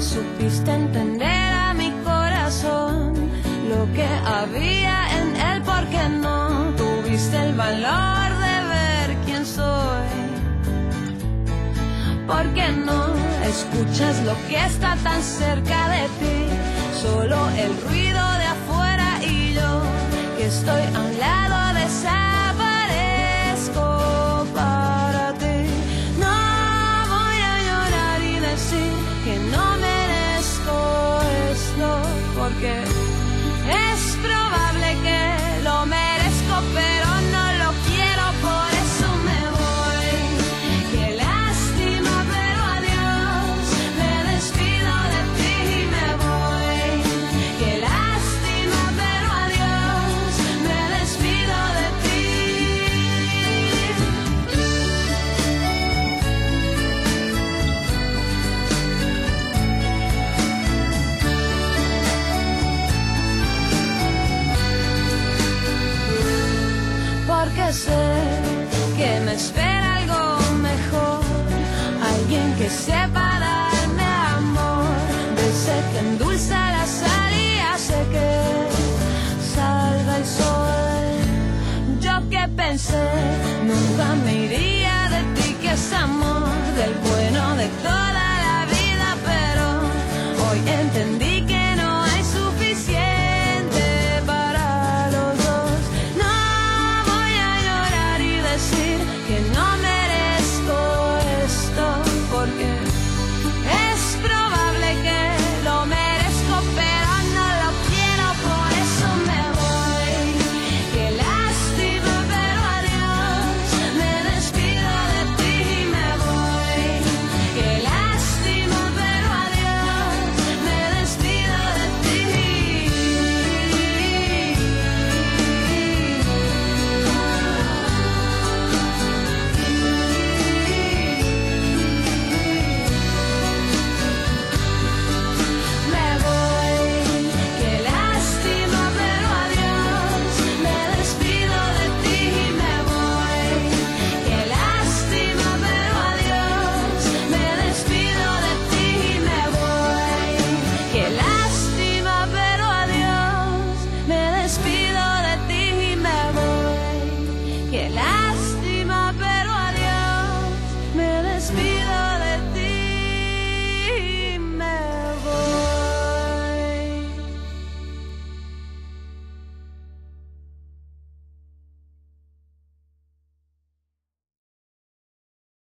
supiste entender a mi corazón lo que había en él, porque no tuviste el valor de ver quién soy. Porque no escuchas lo que está tan cerca de ti, solo el ruido de afuera y yo que estoy a un lado porque es probable que